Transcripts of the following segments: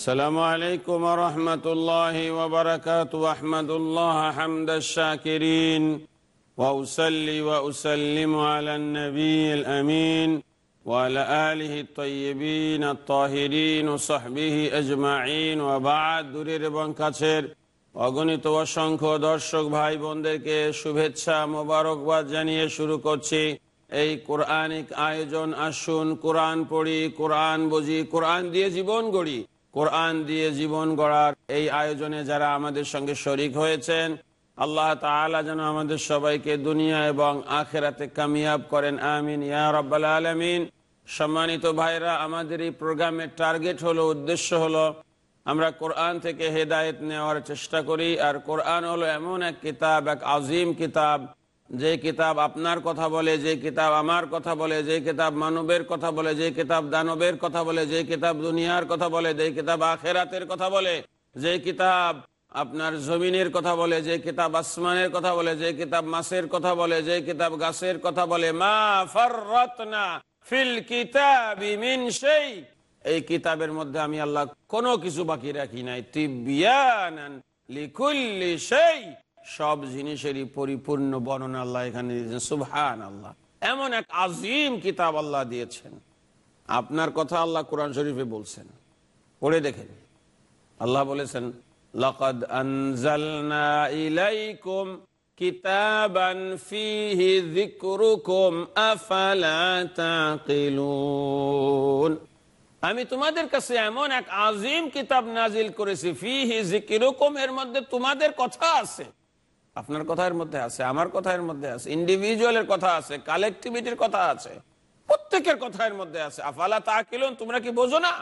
السلام عليكم ورحمة الله وبركاته أحمد الله حمد الشاكرين وأسلي وأسلم على النبي الأمين وعلى آله الطيبين الطاهرين وصحبه أجمعين وبعد দূরের এবং কাছের অগণিত অসংখ্য দর্শক ভাই বোনদেরকে শুভেচ্ছা মোবারকবাদ জানিয়ে শুরু করছি এই কোরআনিক আয়োজন আসুন কোরআন পড়ি কোরআন বুঝি কোরআন দিয়ে জীবন গড়ি কোরআন দিয়ে জীবন গড়ার এই আয়োজনে যারা আমাদের সঙ্গে শরিক হয়েছেন, আল্লাহ তালা যেন আমাদের সবাইকে দুনিয়া এবং আখেরাতে কামিয়াব করেন, আমিন। ইয়া আলমিন। সম্মানিত ভাইরা, আমাদের এই প্রোগ্রামের টার্গেট হলো, উদ্দেশ্য হলো, আমরা কোরআন থেকে হেদায়েত নেওয়ার চেষ্টা করি, আর কোরআন হলো এমন এক কিতাব, এক আজিম কিতাব যে কিতাব আপনার কথা বলে যে কিতাব আমার কথা বলে যে কিতাব মানবের কথা বলে যে কিতাব দানবের কথা বলে যে কিতাব দুনিয়ার কথা বলে যে কিতাব আখেরাতের কথা বলে যে কিতাব আপনার জমিনের কথা বলে যে কিতাব আসমানের কথা বলে যে কিতাব মাসের কথা বলে যে কিতাব গাছের কথা বলে মা ফাররাতনা ফিল কিতাবি মিন সেই এই কিতাবের মধ্যে আমি আল্লাহ কোনো কিছু বাকি রাখি নাই তিবিয়ানান লিকুল্লি সেই সব জিনিসেরই পরিপূর্ণ বর্ণনা আল্লাহ এখানে দিয়েছেন। আল্লাহ এমন এক আজিম কিতাব আল্লাহ দিয়েছেন। আপনার কথা আল্লাহ কোরআন শরীফে বলছেন। পড়ে দেখেন। আল্লাহ বলেছেন আমি তোমাদের কাছে এমন এক আজিম কিতাব নাজিল করেছি, ফিহি যিকরুকুম, এর মধ্যে তোমাদের কথা আছে। আপনার কথার মধ্যে আছে, আমার কথার মধ্যে আছে ইন্ডিভিজুয়ালের কথা আছে কালেকটিভিটির কথা আছে, প্রত্যেকের কথার মধ্যে আছে। আফালা তাকিলুন, তোমরা কি বোঝো না?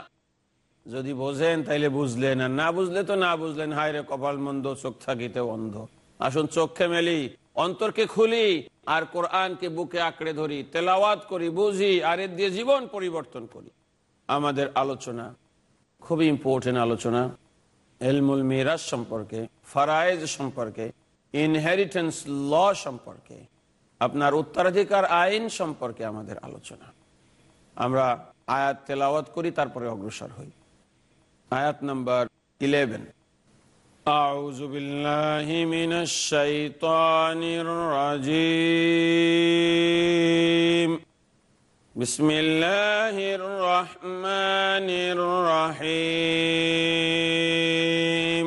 যদি বোঝেন, তাইলে বুঝলেন, আর না বুঝলে তো না বুঝলেন, হায় রে কপাল মন্দ, চোখ থাকিতে অন্ধ। আসুন চোখে মেলি, অন্তরকে খুলি, আর কোরআনকে বুকে আঁকড়ে ধরি, তেলাওয়াত করি, বুঝি, আর এর দিয়ে জীবন পরিবর্তন করি। আমাদের আলোচনা খুবই ইম্পর্টেন্ট আলোচনা। এলমুল মিরাজ সম্পর্কে, ফারায়েজ সম্পর্কে ইনহেরিটেন্স ল সম্পর্কে আপনার উত্তরাধিকার আইন সম্পর্কে আমাদের আলোচনা আমরা আয়াত তেলাওয়াত করি তারপরে অগ্রসর হই আয়াত নাম্বার ইলেভেন أعوذ بالله من الشيطان الرجيم بسم الله الرحمن الرحيم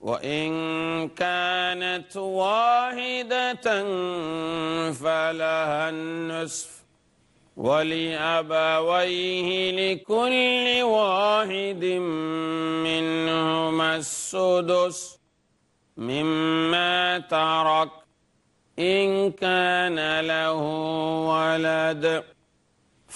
وإن كانت واحدة فلها النصف ولأبويه لكل واحد منهما السدس مما ترك إن كان له ولد.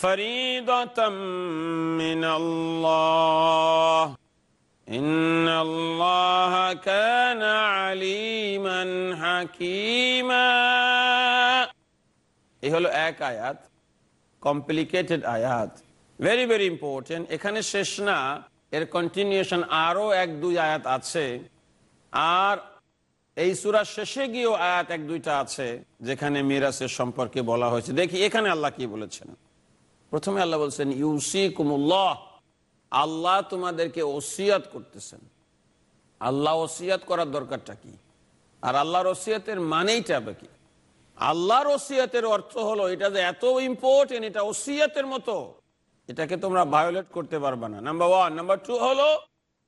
فريضة من الله إن الله كان عليما حكيما এই হলো এক আয়াত কমপ্লিকেটেড আয়াত ভেরি ভেরি ইম্পর্টেন্ট এখানে শেষ না এর কন্টিনিউশন আরো এক দুই আয়াত আছে আর এই সুরার শেষে গিয়েও আয়াত এক দুইটা আছে যেখানে মিরাসের সম্পর্কে বলা হয়েছে দেখি এখানে আল্লাহ কি বলেছেন প্রথমে আল্লাহ বলছেন ইউসি কুমুল্লাহ আল্লাহ তোমাদেরকে ওসিয়াত করতেছেন। আল্লাহ ওসিয়াত করার দরকারটা কি? আর আল্লাহর ওসিয়াতের মানেইটা কি? আল্লাহর ওসিয়াতের অর্থ হলো, এটা যে এত ইম্পর্টেন্ট এটা ওসিয়াতের মতো, এটাকে তোমরা ভায়োলেট করতে পারবে না। নাম্বার ওয়ান নাম্বার টু হলো,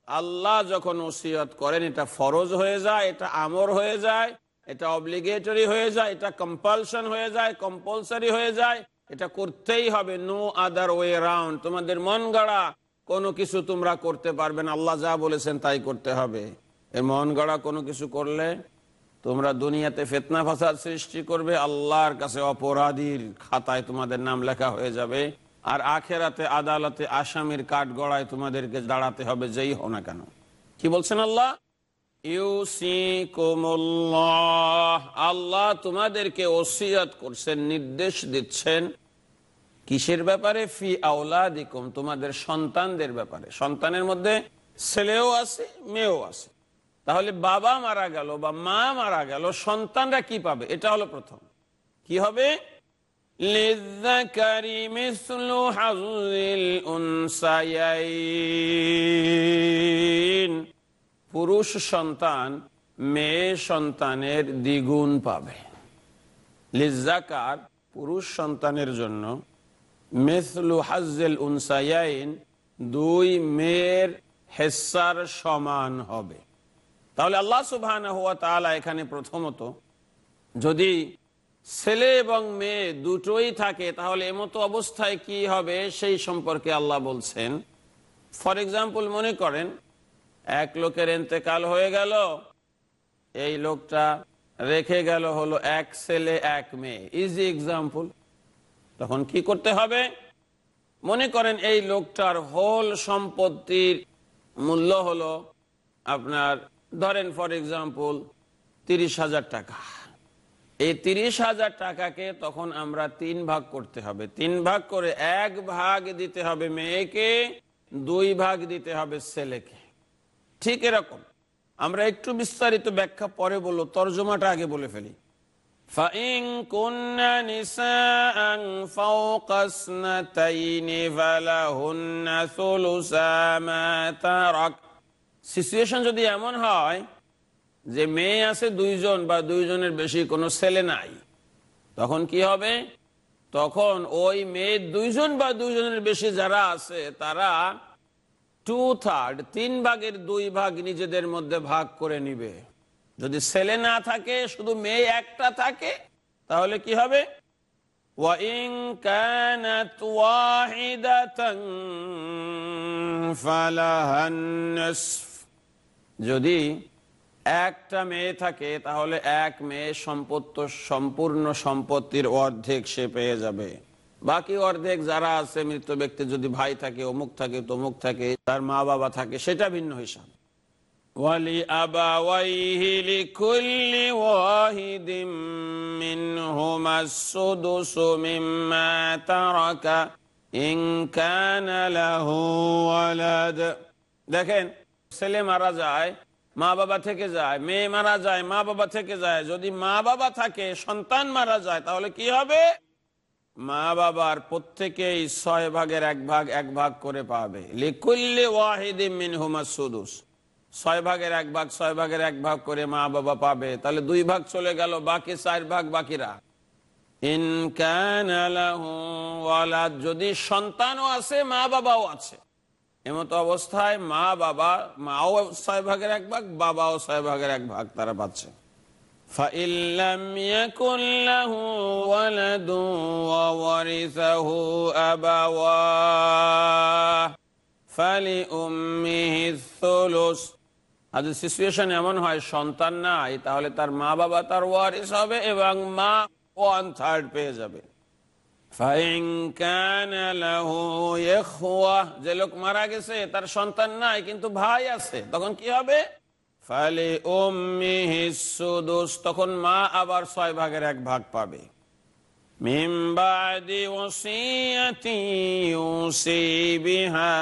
আল্লাহ যখন ওসিয়াত করেন, এটা ফরজ হয়ে যায়, এটা আমর হয়ে যায়, এটা অব্লিগেটরি হয়ে যায়, এটা কম্পালশন হয়ে যায় কম্পালসারি হয়ে যায় এটা করতেই হবে। নো আদার ওয়ে রাউন্ড তোমাদের মন গড়া, কোনো কিছু তোমরা করতে পারবে না। আল্লাহ যা বলেছেন তাই করতে হবে। এই মন গড়া, কোনো কিছু করলে তোমরা দুনিয়াতে ফেতনা ফাসাদ সৃষ্টি করবে। আল্লাহর কাছে অপরাধীর খাতায় তোমাদের নাম লেখা হয়ে যাবে। আর আখেরাতে, আদালতে, আসামির কাঠ গড়ায় তোমাদেরকে দাঁড়াতে হবে, যেই হো না কেন। কি বলছেন আল্লাহ? আল্লাহ তোমাদেরকে ওসিয়াত করছেন, নির্দেশ দিচ্ছেন। কিসের ব্যাপারে? ফি আওলা দিকম তোমাদের সন্তানদের ব্যাপারে। সন্তানের মধ্যে ছেলেও আছে, মেয়েও আছে। তাহলে বাবা মারা গেল বা মা মারা গেল, সন্তানরা কি পাবে? এটা হলো প্রথম। কি হবে? পুরুষ সন্তান মেয়ে সন্তানের দ্বিগুণ পাবে। লিজাকার পুরুষ সন্তানের জন্য মেসলু হাজেল উনসাইন দুই মেয়ের হেসার সমান হবে। তাহলে আল্লাহ সুবাহ এখানে প্রথমত, যদি ছেলে এবং মেয়ে দুটোই থাকে, তাহলে এমতো অবস্থায় কি হবে সেই সম্পর্কে আল্লাহ বলছেন। ফর এক্সাম্পল মনে করেন, এক লোকের এতেকাল হয়ে গেল, এই লোকটা রেখে গেল হলো এক ছেলে, এক মেয়ে। Easy example. তখন কি করতে হবে? মনে করেন এই লোকটার হোল সম্পত্তির মূল্য হলো আপনার, ধরেন ফর এক্সাম্পল তিরিশ হাজার টাকা। এই তিরিশ হাজার টাকাকে তখন আমরা তিন ভাগ করতে হবে। তিন ভাগ করে এক ভাগ দিতে হবে মেয়েকে, দুই ভাগ দিতে হবে ছেলেকে। ঠিক এরকম। আমরা একটু বিস্তারিত ব্যাখ্যা পরে বলব, তর্জমাটা আগে বলে ফেলি। فإن كن نساء فوق اثنتين فلهن ثلثا ما ترك সিচুয়েশন যদি এমন হয় যে মেয়ে আছে দুইজন বা দুইজনের বেশি কোনো ছেলে নাই তখন কি হবে তখন ওই মেয়ে দুইজন বা দুইজনের বেশি যারা আছে তারা টু থার্ড তিন ভাগের দুই ভাগ নিজেদের মধ্যে ভাগ করে নিবে যদি ছেলে না থাকে শুধু মেয়ে একটা থাকে তাহলে কি হবে وَإِن كَانَتْ وَاحِدَةً فَلَهَا النِّصْفُ যদি একটা মেয়ে থাকে তাহলে এক মেয়ে সম্পত্ত সম্পূর্ণ সম্পত্তির অর্ধেক সে পেয়ে যাবে বাকি অর্ধেক যারা আছে মৃত ব্যক্তি যদি ভাই থাকে অমুক থাকে তমুক থাকে তার মা বাবা থাকে সেটা ভিন্ন হিসাব ولأبويه لكل واحد منهما السدس مما ترك إن كان له ولد দেখেন ছেলে মারা যায় মা বাবা থেকে যায় মেয়ে মারা যায় মা বাবা থেকে যায় যদি মা বাবা থাকে সন্তান মারা যায় তাহলে কি হবে মা বাবার প্রত্যেকেই ছয় ভাগের এক ভাগ এক ভাগ করে পাবে লিকুল্লি ওয়াহিদিন মিনহুমা সুদুস ছয় ভাগের এক ভাগ ছয় ভাগের এক ভাগ করে মা বাবা পাবে তাহলে দুই ভাগ চলে গেল বাকি চার ভাগ বাকিরা যদি সন্তানও আছে মা বাবাও আছে এমতো অবস্থায় মা বাবা মাও ছয় ভাগের এক ভাগ বাবাও ছয় ভাগের এক ভাগ তারা পাচ্ছে فإن لم يكن له ولد وورثه أبواه فلأمه الثلث আর যদি সিচুয়েশন এমন হয়, সন্তান নাই, তাহলে তার মা বাবা তার ওয়ারিস হবে এবং মা ওয়ান থার্ড পেয়ে যাবে। যে লোক মারা গেছে, তার সন্তান নাই, কিন্তু ভাই আছে, তখন কি হবে? তখন মা আবার ছয় ভাগের এক ভাগ পাবে। মিন বাদি ওসিয়াতি ইউসি বিহা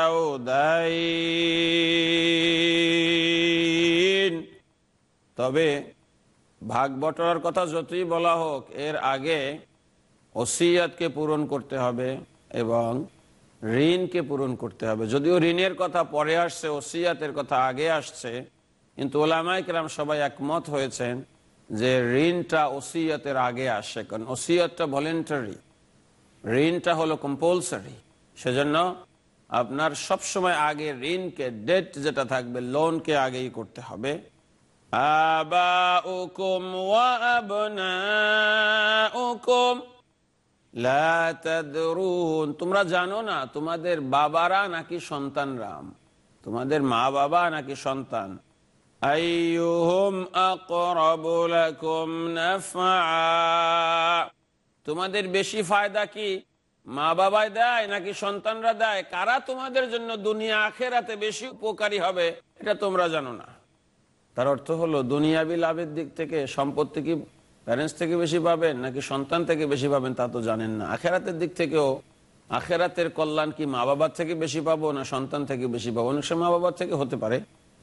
আও দাইন। তবে ভাগ বটরার কথা যতই বলা হোক, এর আগে ওসিয়াতকে পূরণ করতে হবে এবং ঋণকে পূরণ করতে হবে। যদিও ঋণের কথা পরে আসছে, ওসিয়াতের কথা আগে আসছে, কিন্তু ওলামাইকরাম সবাই একমত হয়েছেন যে ঋণটা ওসিয়াতের আগে আসে, কারণ ওসিয়াতটা ভলেন্টারি ঋণটা হলো কম্পালসারি সেজন্য আপনার সবসময় আগে ঋণকে ডেট যেটা থাকবে লোনকে আগেই করতে হবে। তোমরা জানো না, তোমাদের বাবারা নাকি সন্তানরা তোমাদের মা বাবা নাকি সন্তান? তোমাদের বেশি ফায়দা কি? মা বাবাই দেয় নাকি সন্তানরা দেয়? কারা তোমাদের জন্য দুনিয়া আখেরাতে বেশি উপকারী হবে, এটা তোমরা জানো না। তার অর্থ হলো, দুনিয়াবি লাভের দিক থেকে সম্পত্তি কি প্যারেন্টস থেকে বেশি পাবেন নাকি সন্তান থেকে বেশি পাবেন তা তো জানেন না। আখেরাতের দিক থেকেও আখেরাতের কল্যাণ কি মা বাবার থেকে বেশি পাবো না সন্তান থেকে বেশি পাবো? অনেক সময় মা বাবার থেকে হতে পারে।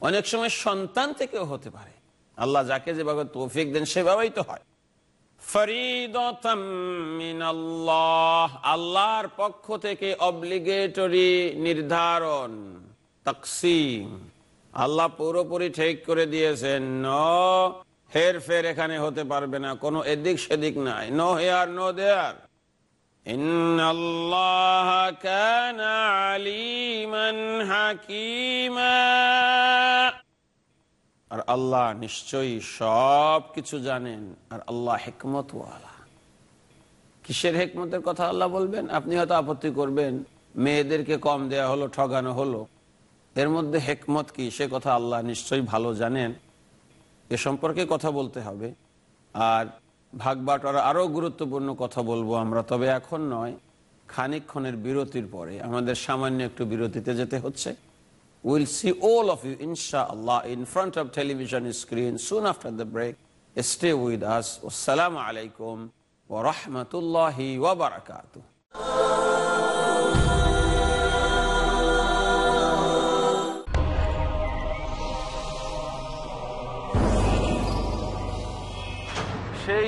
অনেক সময় সন্তান থেকেও হতে পারে। আল্লাহ যাকে যেভাবে তৌফিক দেন, সেভাবেই তো হয়। আল্লাহ আল্লাহর পক্ষ থেকে অব্লিগেটরি নির্ধারণ, তকসিম। আল্লাহ পুরোপুরি ঠিক করে দিয়েছেন, ন হের ফের এখানে হতে পারবে না, কোনো এদিক সেদিক নাই, নো হেয়ার, নো দেয়ার। আর আল্লাহ নিশ্চয়ই সব কিছু জানেন, আর আল্লাহ হেকমত কিসের হেকমতের কথা আল্লাহ বলবেন? আপনি হয়তো আপত্তি করবেন, মেয়েদেরকে কম দেয়া হলো, ঠগানো হলো। এর মধ্যে হেকমত কি? সে কথা আল্লাহ নিশ্চয়ই ভালো জানেন। এ সম্পর্কে কথা বলতে হবে। আর ভাগবাটার আরও গুরুত্বপূর্ণ কথা বলব আমরা, তবে এখন নয় খানিক্ষণের বিরতির পরে, আমাদের সামান্য একটু বিরতিতে যেতে হচ্ছে। Will see all of you ইনশা আল্লাহ in front of television screen soon after the break stay with us ওসালাম আলাইকুম ও রহমতুল্লাহ ওবরাকাত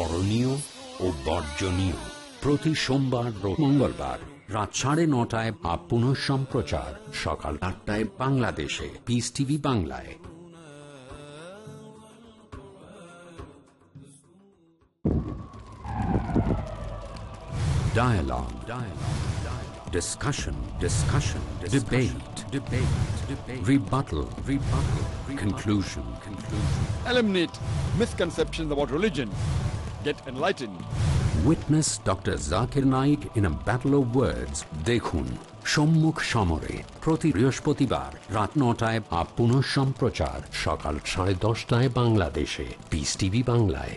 করণীয় ও বর্জনীয় প্রতি সোমবার ও মঙ্গলবার রাত সাড়ে নটায় বা পুনঃ সম্প্রচার সকাল আটটায় বাংলাদেশে পিস টিভি বাংলায় Dialogue. Dialogue. Dialogue. Discussion. Discussion. Debate. Debate. Debate. Rebuttal. Rebuttal. Conclusion. Conclusion. Eliminate misconceptions about religion. Get enlightened. Witness Dr. Zakir Naik in a battle of words. দেখুন সম্মুখ সমরে প্রতি বৃহস্পতিবার রাত নটায় বা পুনঃ সম্প্রচার সকাল সাড়ে দশটায় বাংলাদেশে পিস টিভি বাংলায়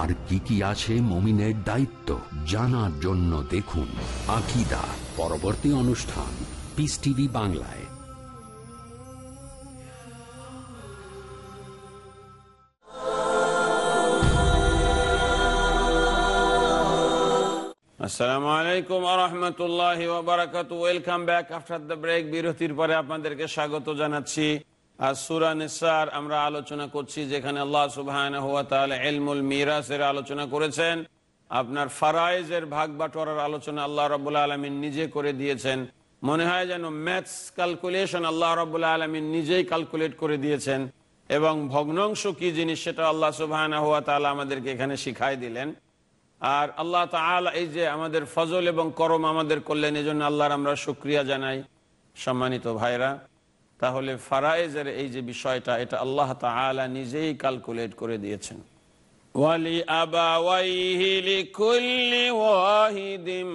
আর কি কি আছে মমিনের দায়িত্ব জানার জন্য দেখুন আকিদা পরবর্তী অনুষ্ঠান পিস টিভি বাংলায়। আসসালামু আলাইকুম আরহামতুল্লাহ ওবরাকাত welcome back after the break বিরতির পরে আপনাদেরকে স্বাগত জানাচ্ছি। আর সুরা নিসার আমরা আলোচনা করছি যেখানে আল্লাহ সুবহান এলমুল মিরাসের আলোচনা করেছেন। আপনার ফারাইজের ভাগ বাটোয়ারার আলোচনা আল্লাহ রবুল্লা আলমিন নিজে করে দিয়েছেন। মনে হয় যেন ম্যাথস ক্যালকুলেশন আল্লাহ রবুল্লা আলমিন নিজেই ক্যালকুলেট করে দিয়েছেন। এবং ভগ্নাংশ কি জিনিস সেটা আল্লাহ সুবহান আমাদেরকে এখানে শিখাই দিলেন। আর আল্লাহ তাআলা এই যে আমাদের ফজল এবং করম আমাদের করলেন এই জন্য আল্লাহর আমরা শুক্রিয়া জানাই। সম্মানিত ভাইরা তাহলে ফারায়েজের এই যে বিষয়টা, এটা আল্লাহ তাআলা নিজেই ক্যালকুলেট করে দিয়েছেন। ওয়ালি আবাওয়াইহি লিকুল্লি ওয়াহিদিম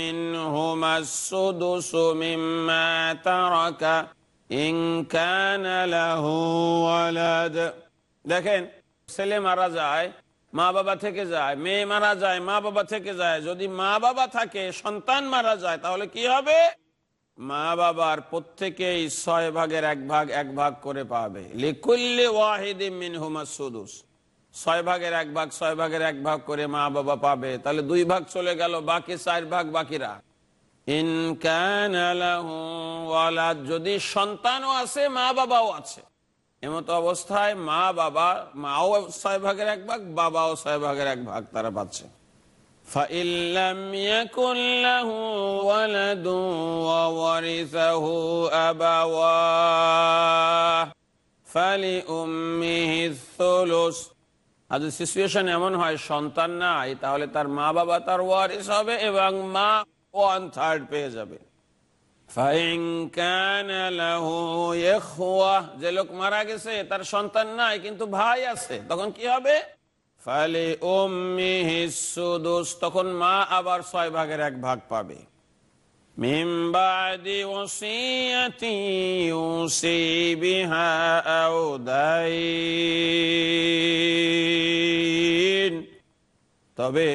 মিনহুমা সুদুসু মিম্মা তারাকা ইন কানা লাহু ওয়ালাদ। দেখেন, ছেলে মারা যায়, মা বাবা থেকে যায়, মেয়ে মারা যায়, মা বাবা থেকে যায়, যদি মা বাবা থাকে, সন্তান মারা যায়, তাহলে কি হবে? মা বাবার প্রত্যেকেই ছয় ভাগের এক ভাগ এক ভাগ করে পাবে। ওয়াহিদ ছয় ভাগের এক ভাগ, ছয় ভাগের এক ভাগ করে মা বাবা পাবে। তাহলে দুই ভাগ চলে গেল, বাকি চার ভাগ বাকিরা। যদি সন্তানও আছে, মা বাবাও আছে। এমত অবস্থায় মা বাবা, মাও ছয় ভাগের এক ভাগ, বাবাও ছয় ভাগের এক ভাগ তারা পাচ্ছে। فَإِن لَّمْ يَكُن لَّهُ وَلَدٌ وَوَرِثَهُ أَبَوَاهُ فَلِأُمِّهِ الثُّلُثُ আর যদি সিচুয়েশন এমন হয় সন্তান নাই তাহলে তার মা বাবা তার ওয়ারিস হবে এবং মা ওয়ান থার্ড পেয়ে যাবে فَإِن كَانَ لَهُ إِخْوَةٌ যে লোক মারা গেছে তার সন্তান নাই কিন্তু ভাই আছে তখন কি হবে ফালে তখন মা আবার ছয় ভাগের এক ভাগ পাবে। তবে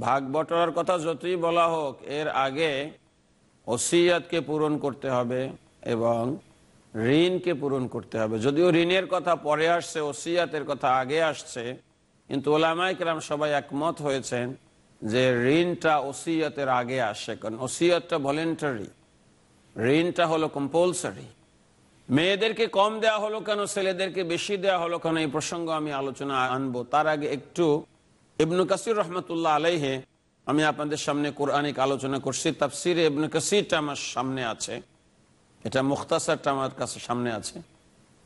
ভাগ বটরার কথা যতই বলা হোক, এর আগে ওসিয়াতকে পূরণ করতে হবে এবং ঋণকে পূরণ করতে হবে। যদিও ঋণের কথা পরে আসছে, ওসিয়াতের কথা আগে আসছে কিন্তু ওলামাইকরাম সবাই একমত হয়েছেন যে ঋণটা ওসিয়তের আগে আসে, কারণ ওসিয়তটা ভলেন্টারি ঋণটা হলো কম্পালসারি মেয়েদেরকে কম দেয়া হলো কেন, ছেলেদেরকে বেশি দেয়া হলো কেন, এই প্রসঙ্গ আমি আলোচনা আনব। তার আগে একটু ইবনু কাসির রহমতুল্লাহ আলাইহে, আমি আপনাদের সামনে কোরআনিক আলোচনা করছি। তাফসির ইবনু কাসিরটা আমার সামনে আছে। এটা মুখতাসারটা আমার কাছে সামনে আছে।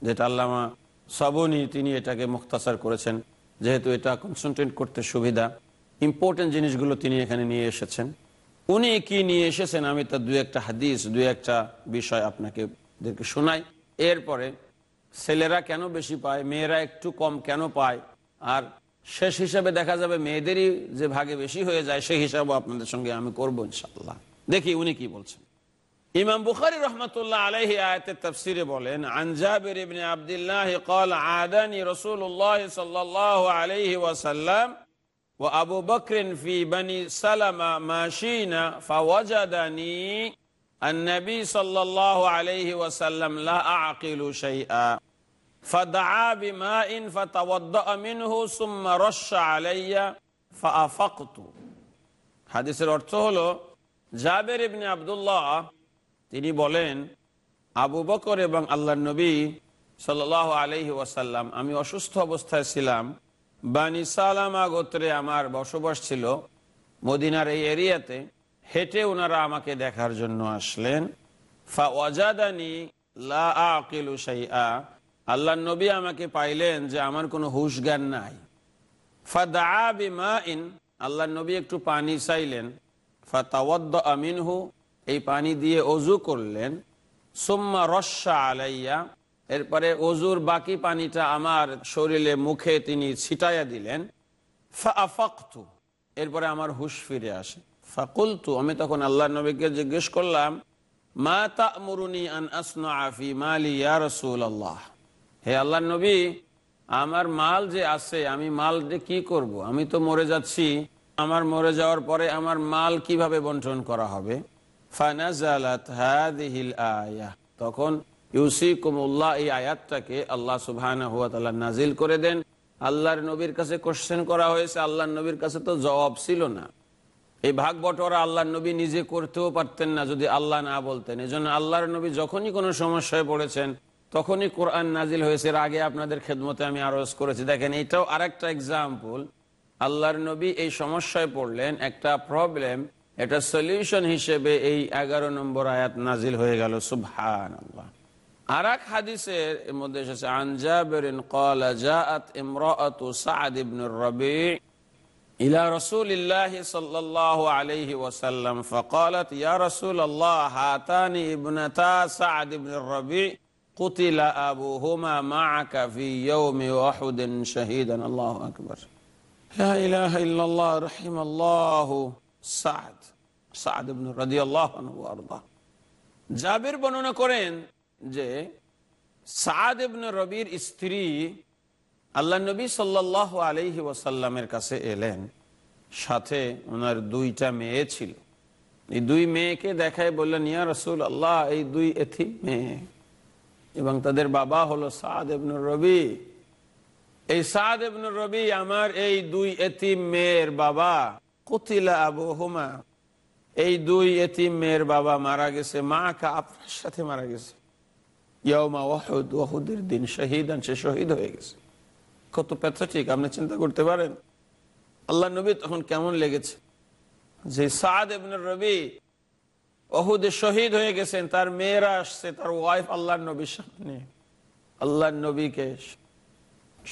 যেটা আল্লামা সাবনি, তিনি এটাকে মুখতাসার করেছেন। যেহেতু এটা কনসেন্ট্রেট করতে সুবিধা ইম্পর্টেন্ট জিনিসগুলো তিনি এখানে নিয়ে এসেছেন। উনি কি নিয়ে এসেছেন আমি তার দু একটা হাদিস দু একটা বিষয় আপনাকে শোনাই। এরপরে, ছেলেরা কেন বেশি পায়, মেয়েরা একটু কম কেন পায়? আর শেষ হিসাবে দেখা যাবে মেয়েদেরই যে ভাগে বেশি হয়ে যায়, সেই হিসাবও আপনাদের সঙ্গে আমি করব ইনশাল্লাহ দেখি উনি কি বলছেন। ইমাম বুখারী রহমতুল্লাহ আলাইহি আয়াতের তাফসিরে বলেন আন জাবির ইবনে আব্দুল্লাহ قال عادني رسول الله صلى الله عليه وسلم وابو بكر في بني سلمة ماشينا فوجدني النبي صلى الله عليه وسلم لا اعقل شيئا فدعا بماء فتوضأ منه ثم رش علي فافقت হাদিসের অর্থ হলো জাবের ইবনে আব্দুল্লাহ তিনি বলেন, আবু বকর এবং আল্লাহ নবী সাল আলহি ওয়াসাল্লাম, আমি অসুস্থ অবস্থায় ছিলাম। বানি সালামা গোত্রে আমার বসবাস ছিল। মদিনার এই এরিয়াতে হেঁটে ওনারা আমাকে দেখার জন্য আসলেন। ফা ওয়াজাদানি লা আকিলু আল্লাহ নবী আমাকে পাইলেন যে আমার কোনো হুশ জ্ঞান নাই। ফাদা বিমা ইন আল্লাহ নবী একটু পানি চাইলেন। ফাতাওয়াদ্দ আমিনহু এই পানি দিয়ে অজু করলেন, সুম্মা রস্যা আলাইয়া এরপরে অজুর বাকি পানিটা আমার শরীরে, মুখে তিনি ছিটাইয়া দিলেন ফাফাকতু এরপরে আমার হুশ ফিরে আসে। ফাকুলতু আমি তখন আল্লাহ নবীকে জিজ্ঞেস করলাম, মা তামুরুনি আন আসনা আফি মালি ইয়া রাসূলুল্লাহ? হে আল্লাহ নবী, আমার মাল যে আছে, আমি মাল যে কি করব। আমি তো মরে যাচ্ছি, আমার মরে যাওয়ার পরে আমার মাল কীভাবে বন্টন করা হবে? ফানাজালাত হাদিহিল তখন এই আয়াতটাকে আল্লাহ সুবহানাহু নাজিল করে দেন। আল্লাহর নবীর কাছে কোশ্চেন করা হয়েছে, আল্লাহর নবীর কাছে তো জবাব ছিল না। এই ভাগ বটরা আল্লাহর নবী নিজে করতেও পারতেন না, যদি আল্লাহ না বলতেন। এই জন্য আল্লাহর নবী যখনই কোনো সমস্যায় পড়েছেন, তখনই কোরআন নাজিল হয়েছে। এর আগে আপনাদের খেদমতে আমি আরজ করেছি। দেখেন এটাও আরেকটা এক্সাম্পল আল্লাহর নবী এই সমস্যায় পড়লেন, একটা প্রবলেম এটা সলিউশন হিসেবে এই এগারো নম্বর আয়াত নাজিল হয়ে গেল সুবহান আল্লাহ আর এক হাদিসের মধ্যে এসেছে আনজাবেরিন কলা জাআত ইমরাআতু সাআদ ইবনে রবি إلى رسول الله صلى الله عليه وسلم فقالت يا رسول الله هاتان ابنتا سعد بن الربيع قتل أبوهما معك في يوم أحد شهيدا الله أكبر لا إله إلا الله رحم الله সাদ সাদ আল্লাহ জাবের বর্ণনা করেন যে সাদ ইবনে রবির স্ত্রী আল্লাহ নবী সাল্লাহ আলহি ওয়াসাল্লামের কাছে এলেন। সাথে ওনার দুইটা মেয়ে ছিল। এই দুই মেয়েকে দেখায় বললেন, ইয়া রসুল আল্লাহ এই দুই এথি মেয়ে এবং তাদের বাবা হলো সাদ এবনুর রবি। এই সাদ এবনুর রবি আমার এই দুই এতিম মেয়ের বাবা। কতিলা আবু হুমা এই দুই এতিম মেয়ের বাবা মারা গেছে মা কা আপনার সাথে মারা গেছে। ওয়াহুদ দিন শহীদান, সে শহীদ হয়ে গেছে। কত প্যাথেটিক আপনি চিন্তা করতে পারেন। আল্লাহ নবী তখন কেমন লেগেছে? যে সাদ রবি অহুদে শহীদ হয়ে গেছেন, তার মেয়েরা আসছে, তার ওয়াইফ আল্লাহ নবীর সামনে। আল্লাহ নবীকে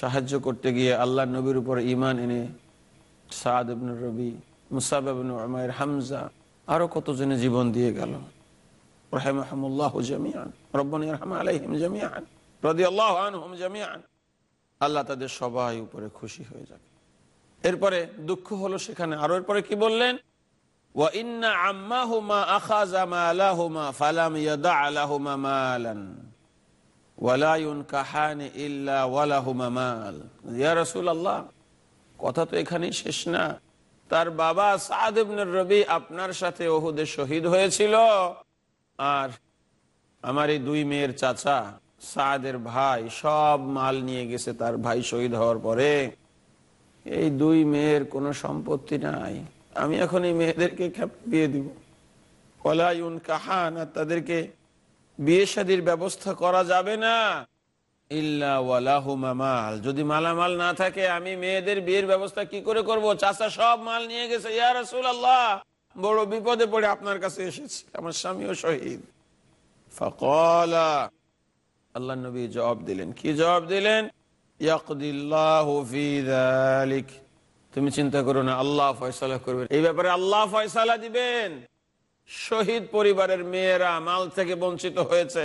সাহায্য করতে গিয়ে আল্লাহ নবীর উপর ইমান এনে সাদ ইবনুর রবি, মুসাব ইবনু হামজা আরও কতজনে জীবন দিয়ে গেল। আল্লাহ আল্লাহ তাদের সবাই উপরে খুশি হয়ে যাবে। এরপরে দুঃখ হলো সেখানে। আরও এরপরে কি বললেন? ইয়া রাসূলুল্লাহ কথা তো এখানেই শেষ না। তার বাবা সাদ ইবনে রবি আপনার সাথে ওহুদে শহীদ হয়েছিল। আর আমার এই দুই মেয়ের চাচা সাদের ভাই সব মাল নিয়ে গেছে, তার ভাই শহীদ হওয়ার পরে। এই দুই মেয়ের কোনো সম্পত্তি নাই। আমি এখন এই মেয়েদেরকে বিয়ে দিব। কলায়ুন কাহান আর তাদেরকে বিয়ে শাদির ব্যবস্থা করা যাবে না। যদি মালামাল না থাকে, আমি মেয়েদের বিয়ের ব্যবস্থা কি করে করব? চাচা সব মাল নিয়ে গেছে। ইয়া রাসূলুল্লাহ, বড় বিপদে পড়ে আপনার কাছে এসেছি। আমার স্বামীও শহীদ। আল্লাহ নবী জবাব দিলেন। কি জবাব দিলেন? তুমি চিন্তা করো না, আল্লাহ ফয়সালা করবেন। এই ব্যাপারে আল্লাহ ফয়সালা দিবেন। শহীদ পরিবারের মেয়েরা মাল থেকে বঞ্চিত হয়েছে।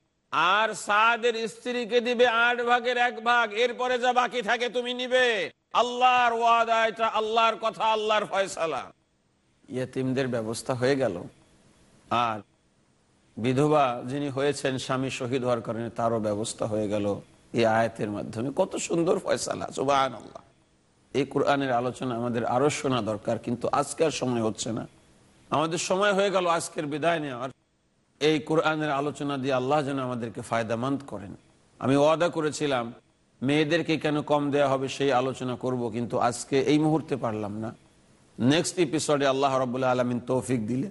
আর সাদের স্ত্রীকে দিবে আট ভাগের এক ভাগ, এরপরে যা বাকি থাকে তুমি নিবে। আল্লাহর ওয়াদা আল্লাহর কথা, আল্লাহর ফয়সালা। ইয়েতিমদের ব্যবস্থা হয়ে গেল। আর বিধবা যিনি হয়েছেন, স্বামী শহীদ হওয়ার কারণে তারও ব্যবস্থা হয়ে গেল এই আয়াতের মাধ্যমে। কত সুন্দর ফয়সালা সুবাহ আল্লাহ এই কোরআনের আলোচনা আমাদের আরও শোনা দরকার, কিন্তু আজকের সময় হচ্ছে না। আমাদের সময় হয়ে গেল আজকের বিদায় নেওয়ার। এই কোরআনের আলোচনা দিয়ে আল্লাহ যেন আমাদেরকে ফায়দামন্দ করেন। আমি ওয়াদা করেছিলাম, মেয়েদেরকে কেন কম দেয়া হবে সেই আলোচনা করব, কিন্তু আজকে এই মুহূর্তে পারলাম না। নেক্সট এপিসোডে আল্লাহ রবাহ আলমিন তৌফিক দিলে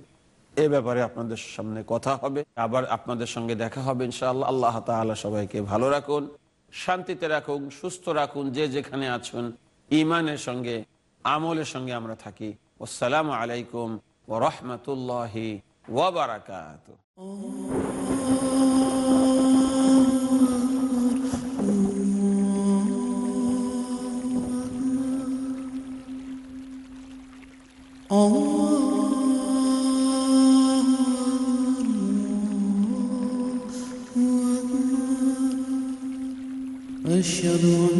এ ব্যাপারে আপনাদের সামনে কথা হবে। আবার আপনাদের সঙ্গে দেখা হবে ইনশাআল্লাহ। আল্লাহ তাআলা সবাইকে ভালো রাখুন, শান্তিতে রাখুন, সুস্থ রাখুন, যে যেখানে আছেন ইমানের সঙ্গে, আমলের সঙ্গে আমরা থাকি। আসসালামু আলাইকুম ও রহমতুল্লাহি ওয়াবারাকাত أشهد أن